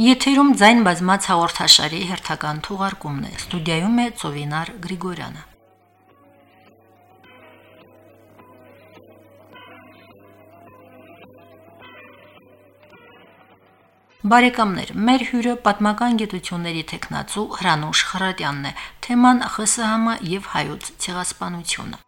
Եթերում ձայն բազմաց հաղորդաշարի հերթական թողարկումն է։ Ստուդիայում է Ծովինար Գրիգորյանը։ Բարեկամներ, մեր հյուրը պատմական գիտությունների տեխնացու Հրանուշ Խրատյանն է։ Թեման ԽՍՀՄ եւ հայոց ցեղասպանությունը։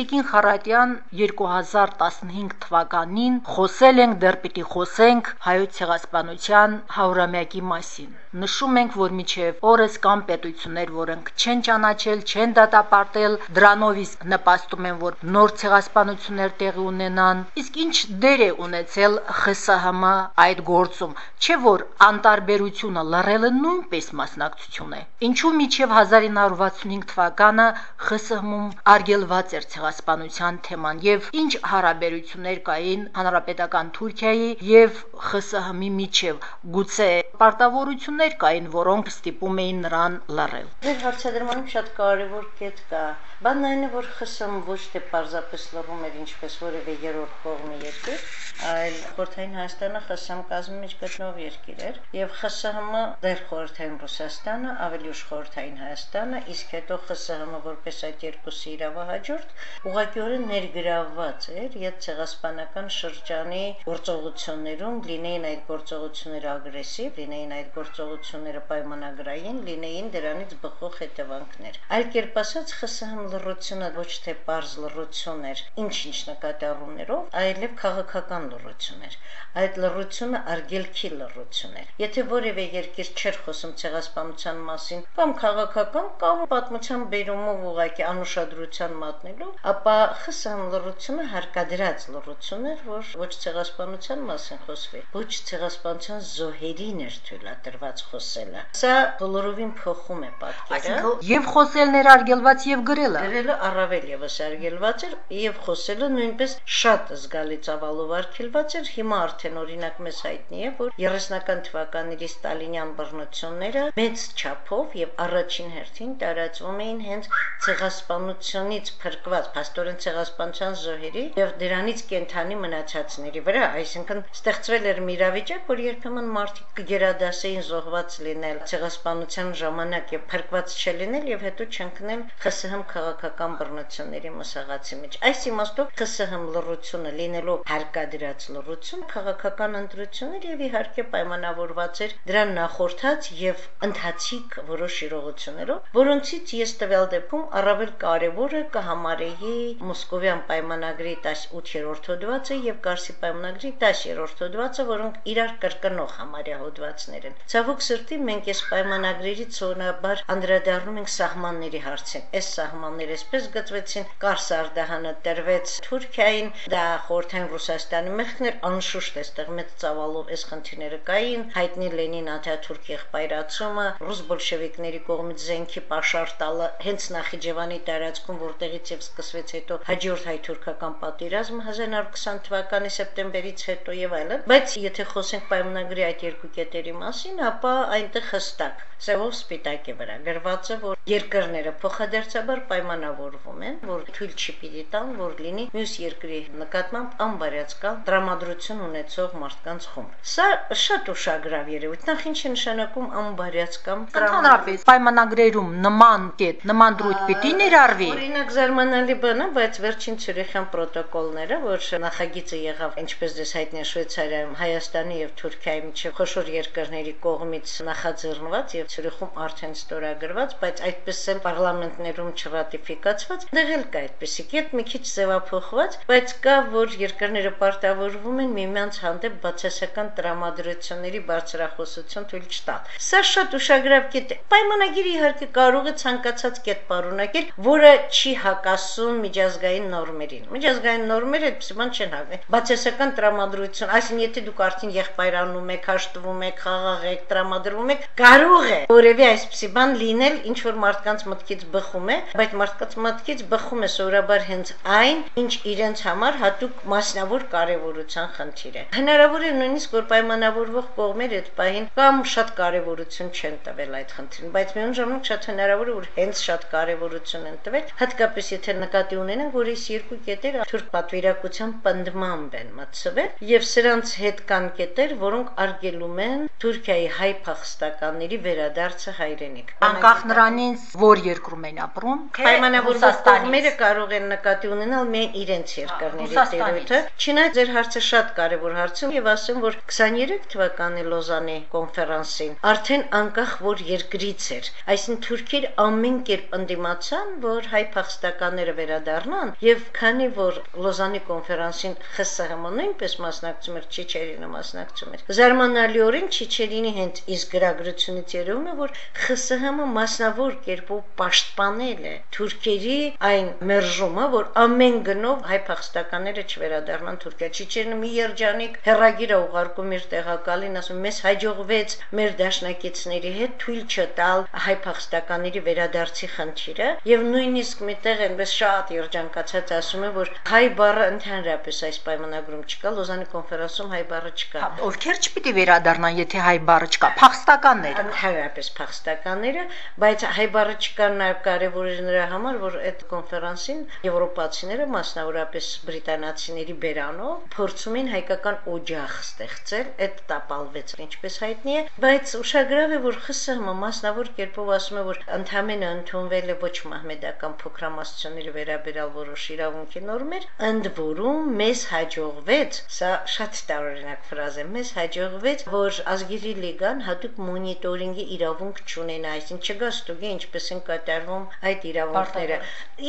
Տիկին Խարատյան 2015 թվականին խոսել ենք դեռ պիտի խոսենք հայոց ցեղասպանության 100-ամյակի մասին։ Նշում ենք, որ միջև օրս կան պետություններ, որոնք չեն ճանաչել, չեն դատապարտել, դրանով իսկ նպաստում են, որ նոր ցեղասպանություններ տեղի ունենան։ Իսկ ինչ դեր է ունեցել ԽՍՀՄ այդ գործում, չէ որ անտարբերությունը լռելը նույնպես մասնակցություն է։ Ինչու միջև 1965 թվականը ԽՍՀՄ-ում արգելված էր ցեղասպանության թեման եւ ինչ հարաբերություններ կային հանրապետական Թուրքիայի եւ ԽՍՀՄ-ի միջև գուցե պարտավորություններ կային, որոնք ստիպում էին նրան լռել։ Ձեր հարցադրմանում շատ կարևոր կետ կա։ Բանն այն է, որ ԽՍՀՄ ոչ թե պարզապես լռում էր ինչպես որևէ երրորդ կողմի երկիր, այլ Խորհրդային Հայաստանը ԽՍՀՄ կազմի մեջ գտնող երկիր էր եւ ԽՍՀՄ դեր Խորհրդային Ռուսաստանը, ավելի ուշ Խորհրդային Հայաստանը, իսկ հետո ԽՍՀՄ որպես այդ երկուսի իրավահաջորդ ուղղակիորեն ներգրավված էր իդ ցեղասպանական շրջանի գործողություններում, լինեին այդ գործողությունները ագրեսիվ, լինեին այդ գործողությունները պայմանագրային, լինեին դրանից բխող հետևանքներ։ Այլ կերպ ասած, ԽՍՀՄ լռությունը ոչ թե པարզ լռություն էր, ինչ-ինչ նկատառումներով, այլև քաղաքական լռություն էր։ Այդ լռությունը արգելքի լռություն էր։ Եթե որևէ երկիր չէր խոսում ցեղասպանության մասին, կամ քաղաքական, կամ պատմության բերումով ուղղակի անուշադրության մատնելով, ապա ԽՍՀՄ լռությունը հարկադրած լռություն էր, որ ոչ ցեղասպանության մասին խոսվի, ոչ ցեղասպանության զոհերին էր թույլատրված խոսելը։ Սա բոլորովին փոխում է պատկերը։ Այսինքն եւ խոսելն էր արգելված եւ գրելը։ Գրելը առավել եւս արգելված էր եւ խոսելը նույնպես շատ զգալի ծավալով արգելված էր։ Հիմա արդեն օրինակ մեզ հայտնի է, որ 30-ական թվականների ստալինյան բռնությունները մեծ չափով եւ առաջին հերթին տարածվում էին հենց ցեղասպանությունից փրկված փաստորեն ցեղասպանության զոհերի եւ դրանից կենթանի մնացածների վրա, այսինքն ստեղծվել էր մի իրավիճակ, որ երբեմն մարդիկ կգերադասեին զոհված լինել ցեղասպանության ժամանակ եւ փրկված չլինել եւ հետո չընկնել ԽՍՀՄ քաղաքական բռնությունների մսաղացի մեջ։ Այս իմաստով ԽՍՀՄ լռությունը լինելով հարկադրած լռություն քաղաքական ընտրություններ եւ իհարկե պայմանավորված էր դրան նախորդած եւ ընթացիկ որոշ իրողություններով, որոնցից ես տվյալ դեպքում առավել կարևորը կհամարեի Մոսկովյան պայմանագրի 18-րդ հոդվածը եւ Կարսի պայմանագրի 10-րդ հոդվածը, որոնք իրար կրկնող համարյա հոդվածներ են։ Ցավոք սրտի մենք այս պայմանագրերից սովորաբար անդրադառնում ենք սահմանների հարցին։ Այս սահմանները այսպես գծվեցին. Կարս Արդահանը տրվեց Թուրքիային, դա խորթային Ռուսաստանի մեղքն էր, անշուշտ այստեղ մեծ ծավալով այս խնդիրները կային, հայտնի Լենին Աթաթուրք եղբայրացումը, ռուս բոլշևիկների կողմից զենքի պաշար տալը հենց Նախիջևանի տարածքում, որտեղից եւ սկսվեց հետո հաջորդ հայ-թուրքական պատերազմը 1920 թվականի սեպտեմբերից հետո եւ այլն, բայց եթե խոսենք պայմանագրի այդ երկու կետերի մասին, ապա այնտեղ հստակ սևով սպիտակի վրա գրված է, որ երկրները փոխադարձաբար պայմանավորվում են, որ թույլ չի պիտի տան, որ լինի մյուս երկրի նկատմամբ անբարյացկալ տրամադրություն ունեցող մարդկանց խումբ։ Սա շատ ուշագրավ երևույթ։ Նախ ինչ է նշանակում անբարյացկամ Ընդհանրապես պայմանագրերում նման կետ, նման դրույթ պիտի ներառվի։ Օրինակ զարմանալի է, բայց վերջին Ցյուրիխյան պրոտոկոլները, որ նախագիծը եղավ, ինչպես դες հայտնի Շվեյցարիայում, Հայաստանի եւ Թուրքիայի միջև խոշոր երկրների կողմից նախաձեռնված եւ Ցյուրիխում արդեն ստորագրված, բայց այդպես էլ պարլամենտներում չրատիֆիկացված, դեղ էլ կա այդպեսի կերպ մի քիչ ձևափոխված, բայց կա, որ երկրները պարտավորվում են միմյանց հանդեպ բացասական տրամադրությունների բարձրախոսություն թույլ չտալ։ Սա շատ ուշագրավ կետ Պայմանագիրը իհարկե կարող է ցանկացած կետ պարունակել, որը չի հակասում հետազոտում միջազգային նորմերին։ Միջազգային նորմերը այդպես բան չեն հավե։ Բացասական տրամադրություն, այսինքն եթե դուք արդեն եղբայրանում եք, հաշտվում եք, խաղաղ եք, տրամադրվում եք, կարող է որևէ այսպիսի բան լինել, ինչ որ մարդկանց մտքից բխում է, բայց մարդկանց մտքից բխում է սովորաբար հենց այն, ինչ իրենց համար հատուկ մասնավոր կարևորության խնդիր է։ Հնարավոր է նույնիսկ որ պայմանավորվող կողմերը այդ պահին կամ շատ կարևորություն չեն տվել այդ խնդրին, բայց միայն ժամանակ շատ հնարավոր է որ հենց շատ կարևորություն են տվել, հատկապես եթե նկատի ունենանք, որ այս երկու կետերը թուրք պատվիրակության պնդմամբ են մտցվել եւ սրանց հետ կան կետեր, որոնք արգելում են Թուրքիայի հայ փախստականների վերադարձը հայրենիք։ Անկախ նրանից, որ երկրում են ապրում, պայմանավորված կողմերը կարող են նկատի ունենալ միայն իրենց երկրների տերույթը։ Չնայած ձեր հարցը շատ կարևոր հարց է եւ ասեմ, որ 23 թվականի Լոզանի կոնֆերանսին արդեն անկախ որ երկրից էր, այսինքն թուրքեր ամեն կերպ ընդդիմացան, որ հայ փախստականները վերադառնան եւ քանի որ Լոզանի կոնֆերանսին ԽՍՀՄ նույնպես մասնակցում էր, Չեչերինը մասնակցում էր։ Զարմանալիորեն Չեչերինի հենց իսկ գրագրությունից երևում է, որ ԽՍՀՄ մասնավոր կերպով պաշտպանել է թուրքերի այն մերժումը, որ ամեն գնով հայ փախստականները չվերադառնան Թուրքիա։ Չեչերինը մի երջանիկ հերագիր է ուղարկում իր տեղակալին, ասում մեզ հաջողվեց մեր դաշնակիցների հետ թույլ չտալ հայ փախստականների վերադարձի խնդիրը եւ նույնիսկ միտեղ այնպես շատ երջանկացած ասում է որ հայ բառը ընդհանրապես այս պայմանագրում չկա Լոզանի կոնֆերանսում հայ բառը չկա հա, ովքեր չպիտի վերադառնան եթե հայ բառը չկա փախստականները ընդհանրապես փախստականները բայց հայ բառը չկա նաեւ կարեւոր է նրա համար որ այդ կոնֆերանսին եվրոպացիները մասնավորապես բրիտանացիների բերանով փորձում են հայկական օջախ ստեղծել այդ տապալվեց, ինչպես հայտնի է, բայց ուշագրավ է, որ ԽՍՀՄ մասնավոր կերպով ասում է, որ ընդհանրապես ընդունվել է ոչ մահմեդական փոքրամասնությունների վերաբերյալ որոշ իրավունքի նորմեր, ընդ որում մեզ հաջողվեց, սա շատ տարօրինակ ֆրազ է, մեզ հաջողվեց, որ ազգերի լիգան հատուկ մոնիտորինգի իրավունք չունենա, այսինքն չգա ստուգի ինչպես են կատարվում այդ իրավունքները։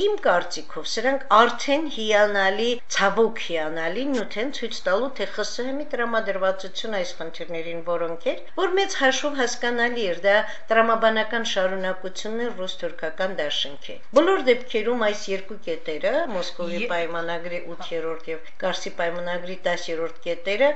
Իմ կարծիքով սրանք արդեն հիանալի, ցավոք հիանալի նյութ են ցույց տալու, թե ԽՍՀՄ-ի տրամադրվածությունը այս խնդիրներին, որոնք էր, որ մեծ հաշվով հասկանալի էր, դա տրամաբանական շարունակությունն էր ռուս-թուրքական դաշինքի։ Բոլոր դեպքերում այս երկու կետերը, Մոսկովի պայմանագրի 8-րդ եւ Կարսի պայմանագրի 10-րդ կետերը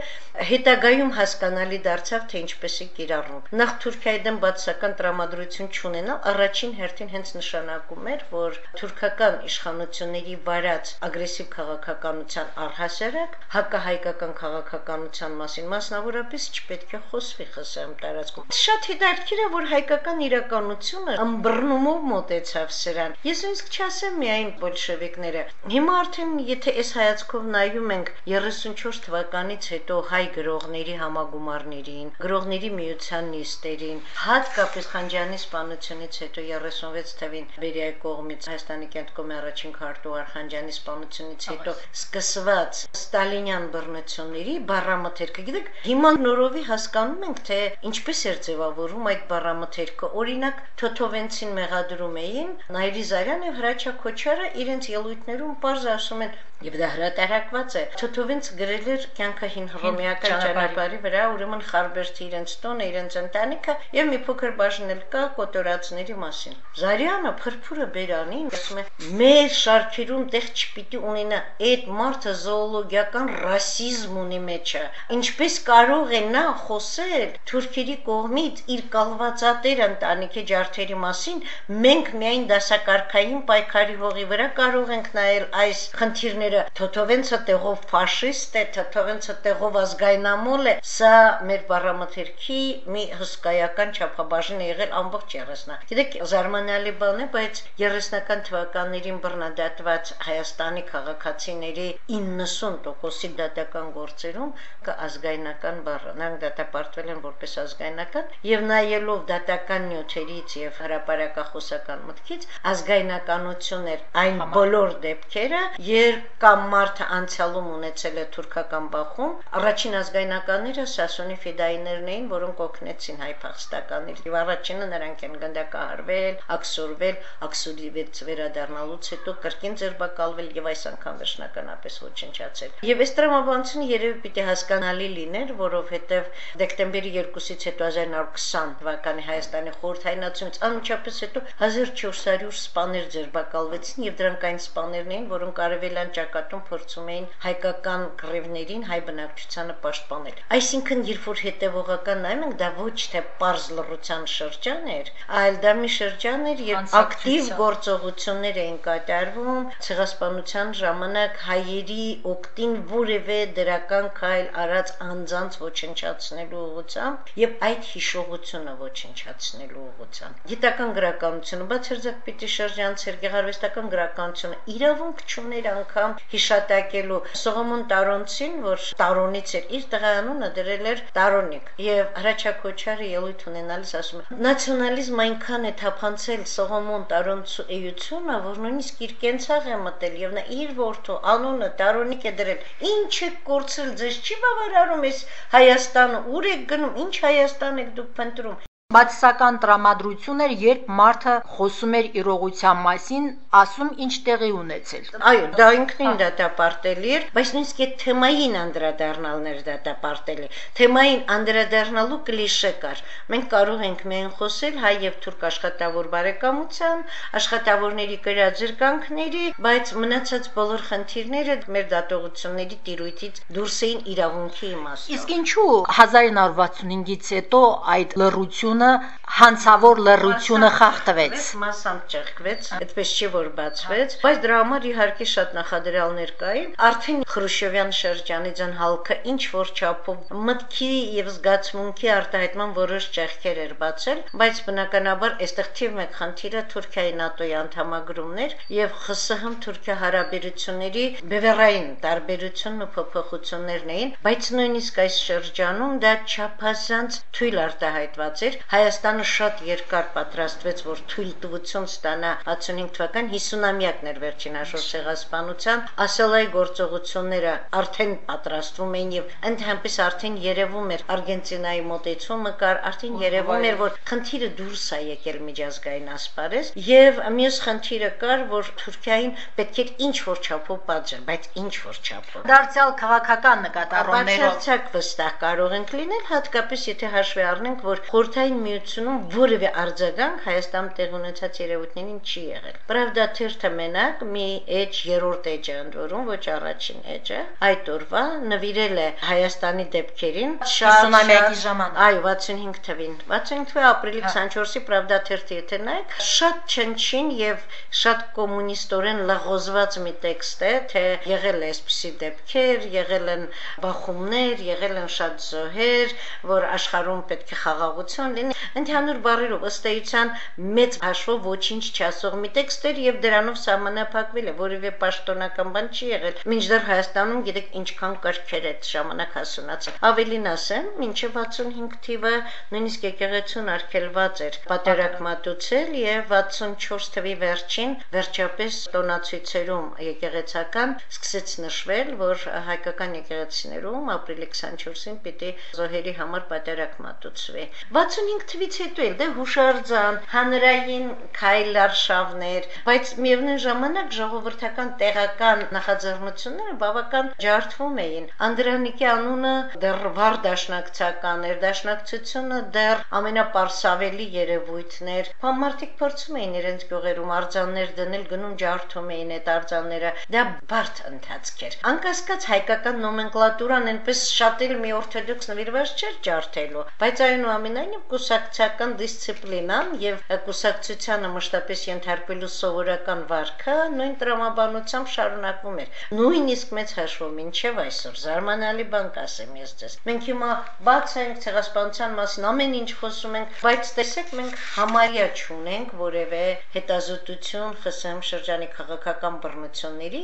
հետագայում հասկանալի դարձավ, թե ինչպես է կիրառվում։ Նախ Թուրքիայի դեմ բացական տրամադրություն չունենալ առաջին հերթին հենց նշանակում էր, որ թուրքական իշխանությունների վարած ագրեսիվ քաղաքականության առհասարակ հակահայկական քաղաքականության մասին մասնավոր մասնավորապես չպետք է խոսվի ԽՍՀՄ տարածքում։ Շատ հետաքրքիր է, որ հայկական իրականությունը ըմբռնումով մոտեցավ սրան։ Ես նույնիսկ չասեմ միայն բոլշևիկները։ Հիմա արդեն եթե այս հայացքով նայում ենք 34 թվականից հետո հայ գրողների համագումարներին, գրողների միության նիստերին, հատկապես Խանջյանի սպանությունից հետո 36 թվին Բերիայի կողմից Հայաստանի կենտրոնի առաջին քարտուղար Խանջյանի սպանությունից հետո սկսված ստալինյան բռնությունների բառամթերքը, գիտեք, հիմա նորովի հասկանում ենք, թե ինչպես էր ձևավորում այդ բառամթերքը։ Օրինակ, Թոթովենցին մեղադրում էին Նայիրի Զարյանը եւ Հրաչյա Քոչարը իրենց ելույթներում པարզ ասում են Եվ դա հրատարակված է։ Թոթովինց գրել էր կյանքահին հռոմեական ճանապարհի վրա, ուրեմն Խարբերտի իրենց տոնը, իրենց ընտանիքը եւ մի փոքր բաժնել կա կոտորածների մասին։ Զարյանը փրփուրը բերանին ասում է. «Մեր շարքերում տեղ չպիտի ունենա այդ մարդը զոոլոգիական ռասիզմ ունի մեջը։ Ինչպես կարող է նա խոսել թուրքերի կողմից իր կալվածատեր ընտանիքի ջարդերի մասին, մենք միայն դասակարգային պայքարի հողի վրա կարող ենք նայել այս խնդիրները ինժեները Թոթովենցը տեղով ֆաշիստ է, Թոթովենցը տեղով ազգայնամոլ է, սա մեր բառամթերքի մի հսկայական չափաբաժին է եղել ամբողջ 30-ը։ Գիտեք, զարմանալի բան է, բայց 30-ական թվականներին բռնադատված Հայաստանի քաղաքացիների 90%-ի դատական գործերում կա ազգայնական բառը։ Նրանք դատապարտվել են որպես ազգայնական եւ նայելով դատական նյութերից եւ հրապարակախոսական մտքից ազգայնականություն էր այն բոլոր դեպքերը, երբ կամ մարդը անցյալում ունեցել է թուրքական բախում, առաջին ազգայնականները Սասոնի ֆիդայիներն էին, որոնք օգնեցին հայ փախստականներին։ Եվ առաջինը նրանք են գնդակահարվել, աքսորվել, աքսորի վեց վերադառնալուց հետո կրկին ձերբակալվել եւ այս անգամ վերջնականապես ոչնչացել։ Եվ այս տրամաբանությունը երևի պիտի հասկանալի լիներ, որովհետեւ դեկտեմբերի 2-ից հետո 1920 թվականի Հայաստանի խորհրդայնացումից անմիջապես հետո 1400 սպաներ ձերբակալվեցին եւ դրանք այն սպաներն էին, որոնք արևելյան ճակատում փորձում էին հայկական կռիվներին հայ բնակչությանը պաշտպանել։ Այսինքն, երբ որ հետևողական նայում ենք, դա ոչ թե པարզ լռության շրջան էր, այլ դա մի շրջան էր, երբ ակտիվ գործողություններ էին կատարվում ցեղասպանության ժամանակ հայերի օկտին որևէ դրական քայլ արած անձանց ոչնչացնելու ուղղությամբ եւ այդ հիշողությունը ոչնչացնելու ուղղությամբ։ Գիտական գրականությունը բացարձակ պիտի շրջանցեր գեղարվեստական գրականությունը իրավունք չուներ անգամ հիշատակելու Սողոմոն Տարոնցին, որ Տարոնից էր իր տղաանունը դրել էր Տարոնիկ եւ Հրաչա Քոչարը ելույթ ունենալիս ասում է. Նացիոնալիզմ այնքան է թափանցել Սողոմոն Տարոնցու էությունը, որ նույնիսկ իր կենցաղ է մտել եւ նա իր որդու անունը Տարոնիկ է դրել։ Ինչ է կորցրել, ձեզ չի բավարարում այս Հայաստանը, ուր եք գնում, ինչ Հայաստան եք դուք փնտրում բացասական տրամադրություն էր, երբ մարդը խոսում էր իրողության մասին, ասում ինչ տեղի ունեցել։ Այո, դա ինքնին դատապարտելի էր, բայց նույնիսկ այդ թեմային անդրադառնալն էր դատապարտելի։ Թեմային անդրադառնալու կլիշե կար։ Մենք կարող ենք միայն խոսել հայ եւ թուրք աշխատավոր բարեկամության, աշխատավորների կրած զրկանքների, բայց մնացած բոլոր խնդիրները մեր դատողությունների տիրույթից դուրս էին իրավունքի իմաստով։ Իսկ ինչու 1965-ից հետո այդ լռություն լռությունը, հանցավոր լռությունը խախտվեց։ Մասամբ ճեղքվեց, այդպես չի որ բացվեց, բայց դրա համար իհարկե շատ նախադրյալներ կային։ Արդեն Խրուշովյան շրջանից են հալքը ինչ որ չափով մտքի եւ զգացմունքի արտահայտման որոշ ճեղքեր էր բացել, բայց բնականաբար այստեղ թիվ մեկ խնդիրը Թուրքիայի ՆԱՏՕ-ի անդամագրումներ եւ ԽՍՀՄ Թուրքիա հարաբերությունների բևեռային տարբերությունն ու փոփոխություններն էին, բայց նույնիսկ այս շրջանում դա չափազանց թույլ արտահայտված էր Հայաստանը շատ երկար պատրաստվեց, որ թույլտվություն ստանա 65 թվական 50-ամյակն էր վերջին հաշվով ցեղասպանության, ասելայի գործողությունները արդեն պատրաստվում էին եւ ընդհանրապես արդեն երևում էր Արգենտինայի մոտեցումը կար, արդեն երևում էր, որ խնդիրը դուրս է եկել միջազգային ասպարեզ եւ մյուս խնդիրը կար, որ Թուրքիային պետք էր ինչ որ չափով պատժել, բայց ինչ որ չափով։ Դարձյալ քաղաքական նկատառումներով բացարձակ վստահ կարող ենք լինել, հատկապես եթե հաշվի առնենք, որ խորթային միությունում որևէ արձագանք Հայաստանում տեղ ունեցած երևույթներին չի եղել։ Պրավդա թերթը մենակ մի էջ երրորդ էջ է ընդորում, ոչ առաջին էջը, այդ օրվա նվիրել է Հայաստանի դեպքերին շատ ամյակի ժամանակ։ Այո, 65 թվին։ 65 թվի ապրիլի 24-ի Պրավդա թերթը եթե նայեք, շատ չնչին եւ շատ կոմունիստորեն լղոզված մի տեքստ է, թե եղել է այսպիսի դեպքեր, եղել են բախումներ, եղել են շատ զոհեր, որ աշխարհում պետք է խաղաղություն լինի ընդհանուր բարերով ըստ էության մեծ հաշվով ոչինչ չասող մի տեքստ էր եւ դրանով սահմանափակվել է որևէ պաշտոնական բան չի եղել մինչդեռ Հայաստանում գիտեք ինչքան կրքեր այդ ժամանակ հասունացել ավելին ասեմ մինչեւ 65 թիվը նույնիսկ եկեղեցուն արգելված էր պատերակմատուցել եւ 64 թվի վերջին վերջապես տոնացույցերում եկեղեցական սկսեց նշվել որ հայկական եկեղեցիներում ապրիլի 24-ին պիտի զոհերի համար պատերակմատուցվի 65 թվից հետո էլ դե հուշարձան, հանրային քայլարշավներ, բայց միևնույն ժամանակ ժողովրդական տեղական նախաձեռնությունները բավական ջարդվում էին։ Անդրանիկի անունը դեռ վառ դաշնակցական էր, դաշնակցությունը դեռ ամենապարսավելի երևույթն էր։ Համարտիկ փորձում էին իրենց գյուղերում արձաններ դնել, գնում ջարդում էին այդ արձանները։ Դա բարդ ընթացք էր։ Անկասկած հայկական նոմենկլատուրան այնպես շատ էլ մի օրթոդոքս նվիրված չէր ջարդելու, բայց այնուամենայնիվ կուսակցական դիսցիպլինան եւ կուսակցությանը մշտապես ենթարկվելու սովորական վարքը նույն տրամաբանությամբ շարունակվում էր։ Նույնիսկ մեծ հաշվով մինչև այսօր զարմանալի բան կասեմ ես ձեզ։ Մենք հիմա բաց ենք ցեղասպանության մասին ամեն ինչ խոսում ենք, բայց տեսեք մենք համարյա չունենք որևէ հետազոտություն ԽՍՀՄ շրջանի քաղաքական բռնությունների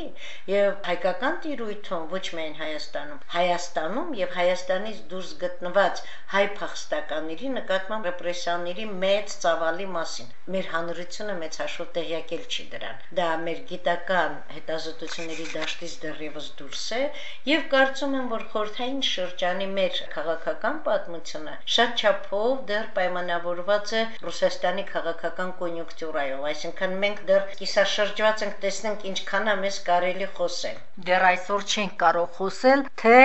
եւ հայկական տիրույթում ոչ միայն Հայաստանում, Հայաստանում եւ Հայաստանից դուրս գտնված հայ փախստականների նկատմամբ ռեպրեսիաների մեծ ծավալի մասին։ Մեր հանրությունը մեծ հաշվով տեղյակել չի դրան։ Դա մեր գիտական հետազոտությունների դաշտից դեռևս դուրս է եւ կարծում եմ, որ խորթային շրջանի մեր քաղաքական պատմությունը շատ չափով դեռ պայմանավորված է Ռուսաստանի քաղաքական կոնյունկտուրայով, այսինքն մենք դեռ կիսաշրջված ենք տեսնենք ինչքան է մեզ կարելի խոսել։ Դեռ այսօր չենք կարող խոսել, թե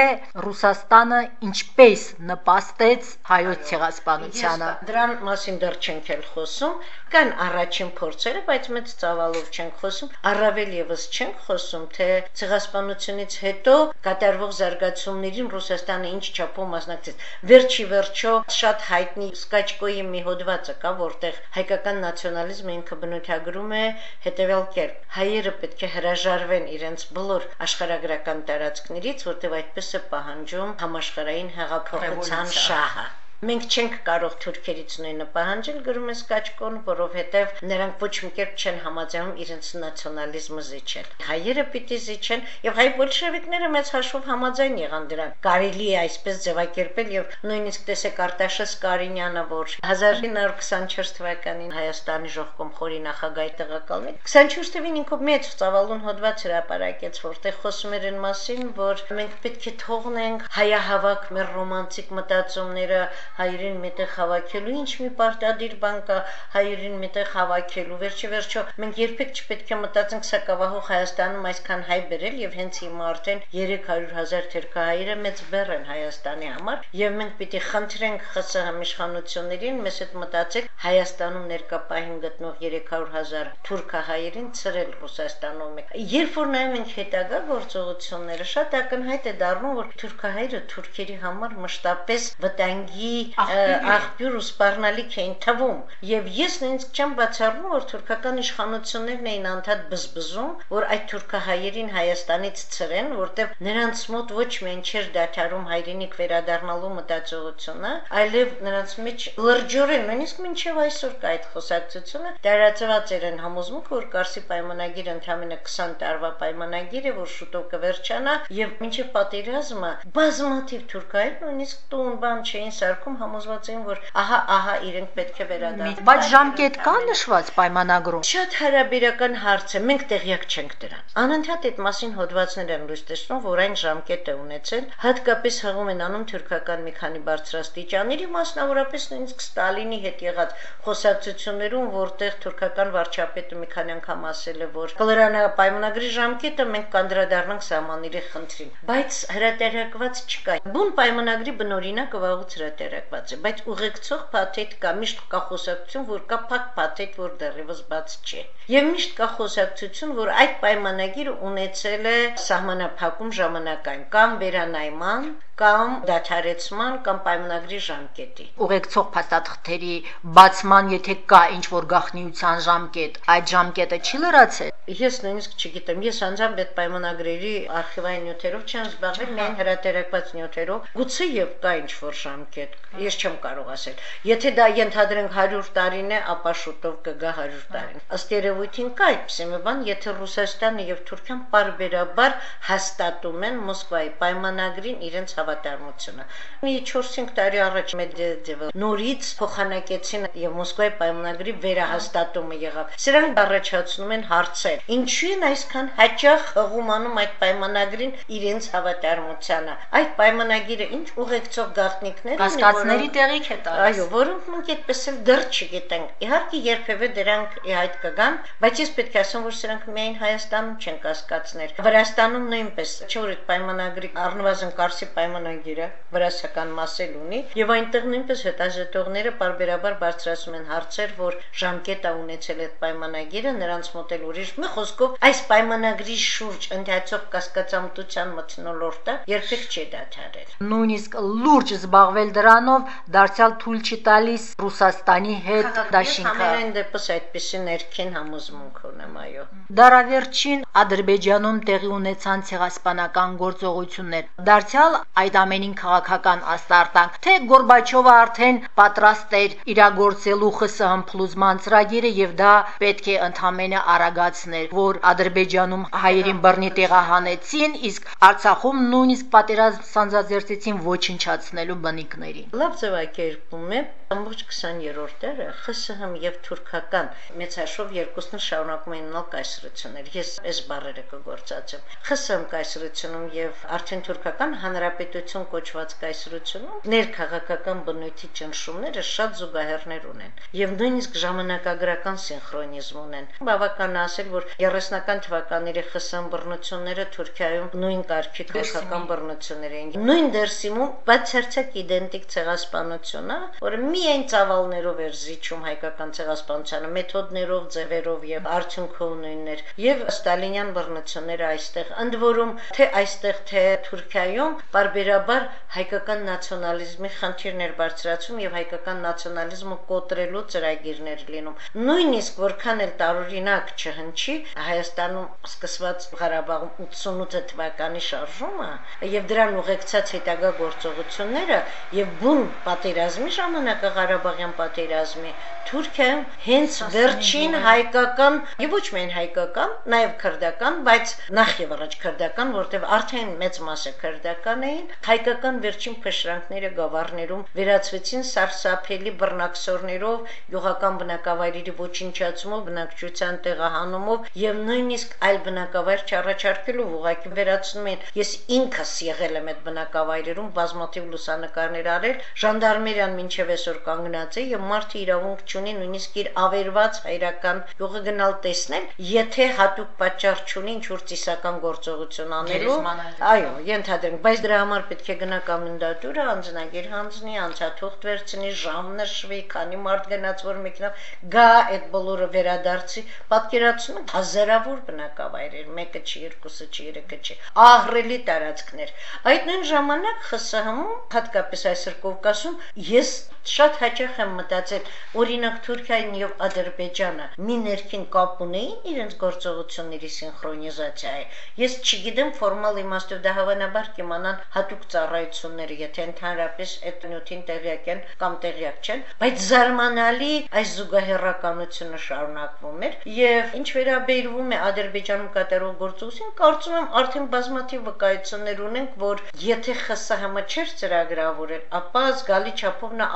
Ռուսաստանը ինչպես նպաստեց հայոց ցեղասպանության Փարոզյանը։ Դրան մասին դեռ չենք էլ խոսում, կան առաջին փորձերը, բայց մեծ ծավալով չենք խոսում, առավել եւս չենք խոսում, թե ցեղասպանությունից հետո կատարվող զարգացումներին Ռուսաստանը ինչ չափով մասնակցեց։ Վերջի վերջո շատ հայտնի Սկաչկոյի մի հոդվածը կա, որտեղ հայկական նացիոնալիզմը ինքը բնութագրում է հետևյալ կերպ. հայերը պետք է հրաժարվեն իրենց բոլոր աշխարհագրական տարածքներից, որտեղ այդպես է պահանջում համաշխարհային հեղափոխության շահը։ Մենք չենք կարող թուրքերից նույնը պահանջել, գրում է Սկաչկոն, որովհետև նրանք ոչ մի կերպ չեն համաձայնում իրենց նացիոնալիզմը զիջել։ Հայերը պիտի զիջեն եւ հայ բոլշևիկները մեծ հաշվով համաձայն եղան դրան։ Կարելի է այսպես ձևակերպել եւ նույնիսկ տեսեք Արտաշես Կարինյանը, որ 1924 թվականին Հայաստանի ժողկոմխորի նախագահի տեղակալն 24 թվականին ինքը մեծ ծավալուն հոդված հրապարակեց, որտեղ խոսում էր այն մասին, որ մենք պետք է թողնենք հայահավաք մեր ռոմանտիկ մտածումները հայերին մետեղ հավաքելու, ինչ մի պարտադիր բան կա հայերին մետեղ հավաքելու։ Վերջի վերջո մենք երբեք չպետք է մտածենք սակավահող Հայաստանում այսքան հայ բերել եւ հենց հիմա արդեն 300.000 թերքահայերը մեծ բեռ են Հայաստանի համար եւ մենք պիտի խնդրենք ԽՍՀՄ իշխանություններին մեզ հետ մտածել Հայաստանում ներկապահին գտնող 300.000 թուրքահայերին ծրել Ռուսաստանում։ Երբ որ նայում ենք հետագա գործողությունները, շատ ակնհայտ է դառնում, որ թուրքահայերը թուրքերի համար մշտապես վտանգի աղբյուր ու սպառնալիք էին թվում եւ ես նույնիսկ չեմ բացառում որ թուրքական իշխանություններն էին անդադ բզբզում որ այդ թուրքահայերին Հայաստանից ծրեն որտեղ նրանց մոտ ոչ միայն չէր դադարում հայրենիք վերադառնալու մտածողությունը այլև նրանց մեջ լրջորեն նույնիսկ մինչև այսօր կա այդ խոսակցությունը դարածված էր են համոզմունք որ Կարսի պայմանագիրը ընդամենը 20 տարվա պայմանագիր է որ շուտով կվերջանա եւ մինչև պատերազմը բազմաթիվ թուրքայր նույնիսկ տուն բան չէին սարքում կարգում համոզված էին, որ ահա ահա իրենք պետք է վերադառնան։ Բայց ժամկետ կա նշված պայմանագրում։ Շատ հարաբերական հարց է, մենք տեղյակ չենք դրան։ Անընդհատ այդ մասին հոդվածներ են լույս տեսնում, որ այն ժամկետ է ունեցել, հատկապես հղում են անում թուրքական մի քանի բարձրաստիճանների, մասնավորապես նույնիսկ Ստալինի հետ եղած խոսակցություններում, որտեղ թուրքական վարչապետը մի քանի անգամ ասել է, որ կլրանա պայմանագրի ժամկետը մենք կանդրադառնանք սահմանների խնդրին, բայց հրատարակված չկա։ Բուն պայմանագրի բնօրինակը վաղուց հրատարակ վերակված է, բայց ուղեկցող փաթեթ կա, միշտ կա խոսակցություն, որ կա փակ փաթեթ, որ դեռևս բաց չէ։ Եվ միշտ կա խոսակցություն, որ այդ պայմանագիրը ունեցել է սահմանափակում ժամանակային կամ վերանայման կամ դադարեցման կամ պայմանագրի ժամկետի։ Ուղեկցող փաստաթղթերի բացման, եթե կա ինչ որ գաղտնիության ժամկետ, այդ ժամկետը չի լրացել։ Ես նույնիսկ չգիտեմ, ես անձամբ այդ պայմանագրերի արխիվային նյութերով չեմ զբաղվել, միայն հրատարակված նյութերով։ Գուցե եւ կա ինչ որ ժամկետ, ես չեմ կարող ասել։ Եթե դա ենթադրենք 100 տարին է, ապա շուտով կգա 100 տարին։ Ըստ երևույթին կա այդպիսի մի բան, եթե Ռուսաստանը եւ Թուրքիան բարբերաբար հաստատում են Մոսկվայի պայմանագրին իրենց հավատարմությունը։ Մի 4-5 տարի առաջ Մեդվեդևը նորից փոխանակեցին եւ Մոսկվայի պայմանագրի վերահաստատումը եղավ։ Սրանք առաջացնում են հարցեր։ Ինչու են այսքան հաճախ հղումանում այդ պայմանագրին իրենց հավատարմությանը։ Այդ պայմանագիրը ինչ ուղեկցող գաղտնիքներ են, կասկածների տեղիք է տալիս։ Այո, որոնք մենք այդպես էլ դեռ չգիտենք։ Իհարկե երբևէ դրանք հայտ կգան, բայց ես պետք է ասեմ, որ սրանք միայն Հայաստանում չեն կասկածներ։ Վրաստանում նույնպես, չէ՞ որ այդ պայմանագրի առնվազն Կարսի պայման պայմանագիրը վրացական մասել ունի եւ այնտեղ նույնպես հետազոտողները բարբերաբար բարձրացում են հարցեր, որ ժամկետ է ունեցել այդ պայմանագիրը, նրանց մոտ էլ ուրիշ մի խոսքով այս պայմանագրի շուրջ ընթացող կասկածամտության մթնոլորտը երբեք չի դադարել։ Նույնիսկ լուրջ զբաղվել դրանով դարձյալ թույլ չի տալիս Ռուսաստանի հետ դաշինքը։ Համենայն դեպս այդպիսի ներքին համոզմունք ունեմ, այո։ Դարավերջին Ադրբեջանում տեղի ունեցան ցեղասպանական գործողություններ։ Դարձյալ այդ ամենին քաղաքական աստարտանք, թե Գորբաչովը արդեն պատրաստ էր իրագործելու ԽՍՀՄ փլուզման ծրագիրը եւ դա պետք է ընդամենը արագացներ, որ Ադրբեջանում հայերին բռնի տեղահանեցին, իսկ Արցախում նույնիսկ պատերազմ սանձազերծեցին ոչնչացնելու բնիկներին։ Լավ ձևակերպում է ամբողջ 20-րդ դարը ԽՍՀՄ եւ թուրքական մեծ հաշվով երկուսն շարունակում էին ունենալ կայսրություններ։ Ես այս բառերը կգործածեմ։ ԽՍՀՄ կայսրությունում եւ արդեն թուրքական հանրապետ հանրապետություն կոչված կայսրությունում ներքաղաքական բնույթի ճնշումները շատ զուգահեռներ ունեն եւ նույնիսկ ժամանակագրական սինխրոնիզմ ունեն։ Բավական ասել, որ 30-ական թվականների ԽՍՀՄ բռնությունները Թուրքիայում նույն կարգի քաղաքական բռնություններ էին։ Նույն դերսիմում բացարձակ իդենտիկ ցեղասպանություն է, որը միայն ծավալներով էր զիջում հայկական ցեղասպանությանը, մեթոդներով, ձևերով եւ արդյունքով նույններ։ Եվ ստալինյան բռնությունները այստեղ, ընդ որում թե այստեղ թե Թուրքիայում բարբերաբար հայկական նացիոնալիզմի խնդիրներ բարձրացում եւ հայկական նացիոնալիզմը կոտրելու ծրագիրներ լինում։ Նույնիսկ որքան էլ տարօրինակ չհնչի, Հայաստանում սկսված Ղարաբաղում 88 թվականի շարժումը եւ դրան ուղեկցած հետագա գործողությունները եւ բուն պատերազմի ժամանակը Ղարաբաղյան պատերազմի Թուրքիայում հենց վերջին հայկական եւ ոչ միայն հայկական, նաեւ քրդական, բայց նախ եւ առաջ քրդական, որտեղ արդեն մեծ մասը քրդական էին, հայկական վերջին փշրանքները գավառներում վերածվեցին սարսափելի բռնակսորներով, յուղական բնակավայրերի ոչնչացումով, բնակչության տեղահանումով եւ նույնիսկ այլ բնակավայր չառաջարկելով ուղակի վերացնում են։ Ես ինքս եղել եմ այդ բնակավայրերում բազմաթիվ լուսանկարներ արել, ժանդարմերիան մինչև այսօր կանգնած է եւ մարդը իրավունք չունի նույնիսկ իր ավերված հայրական յուղը գնալ տեսնել, եթե հատուկ պատճառ չունի ինչ-որ ծիսական գործողություն անելու։ Այո, ենթադրենք, բայց դրա համար պետք է գնա կոմենդատուրը, անձնագիր հանձնի, անցաթուղթ վերցնի, ժամ նշվի, քանի մարդ գնաց որ մեքենա գա այդ բոլորը վերադարձի, պատկերացնում եք հազարավոր բնակավայրեր, մեկը չի, երկուսը չի, երեքը չի, ահռելի տարածքներ։ Այդ նույն ժամանակ ԽՍՀՄ-ում, հատկապես այսօր Կովկասում, ես շատ հաճախ եմ մտածել, օրինակ Թուրքիան եւ Ադրբեջանը մի ներքին կապ ունեին իրենց գործողությունների սինխրոնիզացիայի։ Ես չգիտեմ ֆորմալ իմաստով դա հավանաբար կիմանան հատուկ ծառայությունները, եթե ընդհանրապես այդ նյութին տեղյակ են կամ տեղյակ չեն, բայց զարմանալի այս զուգահեռականությունը շարունակվում էր եւ ինչ վերաբերվում է Ադրբեջանում կատարող գործողություն, կարծում եմ արդեն բազմաթիվ վկայություններ ունենք, որ եթե ԽՍՀՄ չէր ծրագրավորել, ապա զգալի չափով նա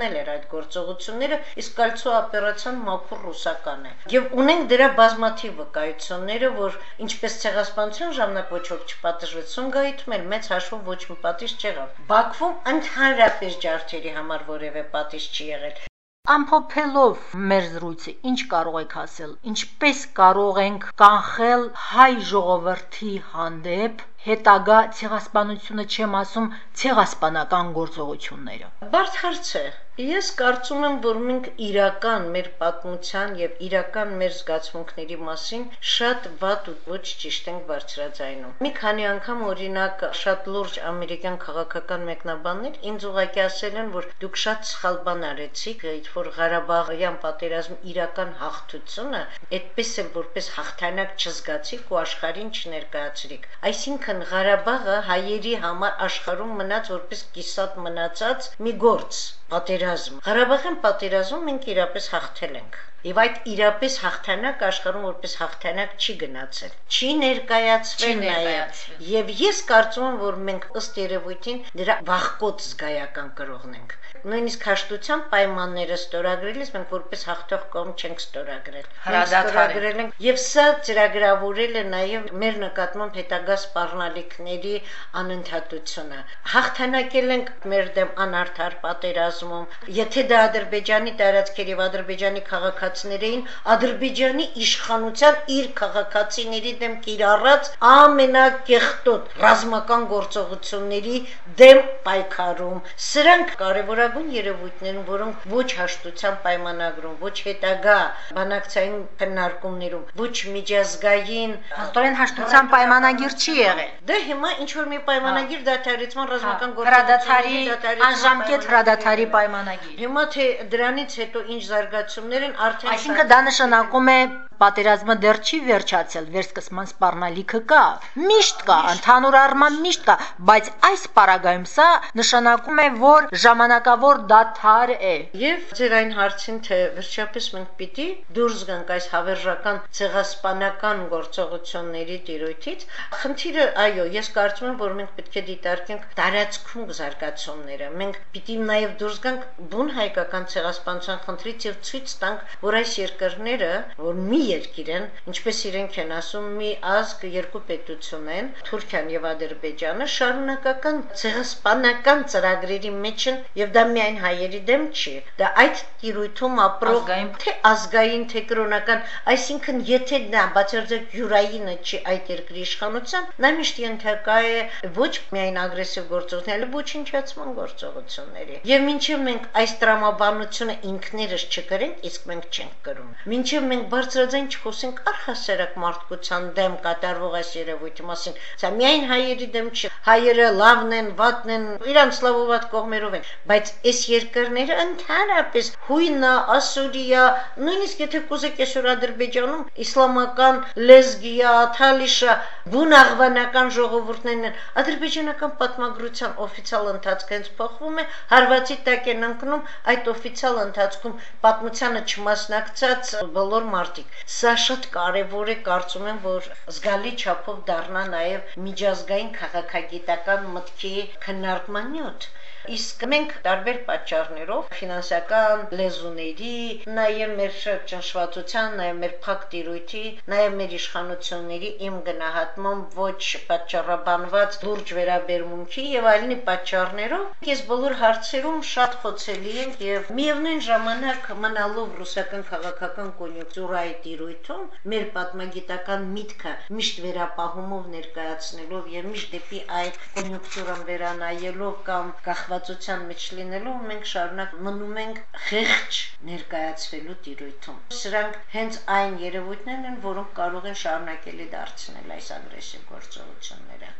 արտոնել էր այդ գործողությունները, իսկ կալցո օպերացիան մաքուր ռուսական է։ Եվ ունենք դրա բազմաթիվ վկայությունները, որ ինչպես ցեղասպանության ժամանակ ոչ ոք չպատժվեց, Սունգայիթում էլ մեծ հաշվով ոչ մի պատիժ չեղավ։ Բաքվում ընդհանրապես ջարդերի համար որևէ պատիժ չի եղել։ Ամփոփելով մեր զրույցը, ինչ կարող եք ասել, ինչպես կարող ենք կանխել հայ ժողովրդի հանդեպ հետագա ցեղասպանությունը չեմ ասում, ցեղասպանական գործողությունները։ Բարդ հարց է։ Ես կարծում եմ, որ մենք իրական մեր պատմության եւ իրական մեր զգացմունքների մասին շատ վատ ու ոչ ճիշտ ենք բարձրաձայնում։ Մի քանի անգամ օրինակ շատ լուրջ ամերիկյան քաղաքական մեկնաբաններ ինձ ուղղակի ասել են, որ դուք շատ սխալ բան արեցիք, այդ որ Ղարաբաղյան պատերազմի իրական հաղթությունը այդպես էլ որպես հաղթանակ չզգացիք ու աշխարհին չներկայացրիք։ Այսինքն Ղարաբաղը հայերի համար աշխարհում մնաց որպես կիսատ մնացած մի գործ պատերազմ։ Ղարաբաղյան պատերազմում մենք իրապես հաղթել ենք։ Եվ այդ իրապես հաղթանակ աշխարհում որպես հաղթանակ չի գնացել։ Չի ներկայացվել նաև։ Եվ ես կարծում եմ, որ մենք ըստ երևույթին դրա վախկոտ զգայական կրողն ենք նույնիսկ հաշտության պայմանները ստորագրելիս մենք որպես հաղթող կողմ չենք ստորագրել։ Ստորագրել ենք եւ սա ծրագրավորել է նաեւ մեր նկատմամբ հետագա սպառնալիքների անընդհատությունը։ Հաղթանակել ենք մեր դեմ անարդար պատերազմում։ Եթե դա Ադրբեջանի տարածքեր եւ Ադրբեջանի քաղաքացիներ էին, Ադրբեջանի իշխանության իր քաղաքացիների դեմ կիրառած ամենակեղտոտ ռազմական գործողությունների դեմ պայքարում։ Սրանք կարևոր կարևորագույն երևույթներում, որոնք ոչ հաշտության պայմանագրում, ոչ հետագա բանակցային քննարկումներում, ոչ միջազգային հաստորեն հաշտության պայմանագիր չի եղել։ Դե հիմա ինչ որ մի պայմանագիր դադարեցման ռազմական գործընթացի անժամկետ հրադադարի պայմանագիր։ Հիմա թե դրանից հետո ինչ զարգացումներ են արդեն Այսինքն դա նշանակում է պատերազմը դեռ չի վերջացել, վերսկսման սպառնալիքը կա, միշտ կա, ընդհանուր առմամբ միշտ կա, բայց այս պարագայում սա նշանակում է, որ ժամանակավոր դադար է։ Եվ ձեր այն հարցին, թե վերջապես մենք պիտի դուրս գանք այս հավերժական ցեղասպանական գործողությունների տիրույթից, խնդիրը, այո, ես կարծում եմ, որ մենք պետք է դիտարկենք տարածքում զարգացումները։ Մենք պիտի նաև դուրս գանք բուն հայկական ցեղասպանության խնդրից եւ ցույց տանք, որ այս երկրները, որ մի երկիր են, ինչպես իրենք են ասում, մի ազգ երկու պետություն են, Թուրքիան եւ Ադրբեջանը շարունակական ցեղասպանական ծրագրերի մեջ են եւ դա միայն հայերի դեմ չի։ Դա այդ տիրույթում ապրող թե ազգային թե կրոնական, այսինքն եթե նա բացարձակ յուրայինը չի այդ երկրի իշխանության, նա միշտ ենթակա է ոչ միայն ագրեսիվ գործողությունների, այլ ոչնչացման գործողությունների։ Եվ մինչև մենք այս տրամաբանությունը ինքներս չկրենք, իսկ մենք չենք կրում։ Մինչև մենք բարձրաձայն չխոսենք առհասարակ մարդկության դեմ կատարվող այս երևույթի մասին, սա միայն հայերի դեմ չի։ Հայերը լավն են, վատն են, իրանց լավ ու վատ կողմերով են, բայց այս երկրները ընդհանրապես հույնա, ասուրիա, նույնիսկ եթե կուզեք այսօր Ադրբեջանում իսլամական լեզգիա, թալիշա, բուն աղվանական ժողովուրդներն են, ադրբեջանական պատմագրության օֆիցիալ ընթացքը հենց փոխվում է, հարվածի տակ են ընկնում այդ օֆիցիալ ընթացքում պատմությանը չմասնակցած բոլոր մարդիկ։ Սա շատ կարևոր է, կարծում եմ, որ զգալի չափով դառնա նաև միջազգային քաղաքագիտական մտքի քննարկման նյութ Իսկ մենք տարբեր պատճառներով ֆինանսական լեզուների, նաև մեր ճնշվածության, նաև մեր փակ տիրույթի, նաև մեր իշխանությունների իմ գնահատմամբ ոչ պատճառաբանված լուրջ վերաբերմունքի եւ այլնի պատճառներով ես բոլոր հարցերում շատ խոցելի եմ եւ միևնույն ժամանակ մնալով ռուսական քաղաքական կոնյունկտուրայի տիրույթում մեր պատմագիտական միտքը միշտ վերապահումով ներկայացնելով եւ միշտ դեպի այդ կոնյունկտուրան վերանայելով կամ կախ կախվածության մեջ լինելու մենք շարունակ մնում ենք խեղճ ներկայացվելու տիրույթում։ Սրանք հենց այն երևույթներն են, որոնք կարող են շարունակելի դարձնել այս ագրեսիվ գործողությունները։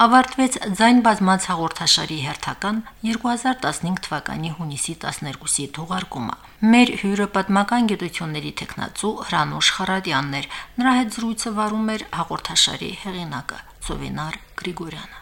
ավարտվեց ձայն բազմաց հաղորդաշարի հերթական 2015 թվականի հունիսի 12-ի թողարկումը։ Մեր հյուրը պատմական գիտությունների տեխնացու Հրանուշ Խարադյանն էր։ Նրա հետ զրույցը վարում էր հաղորդաշարի հեղինակը Ծովինար Գրիգորյանը։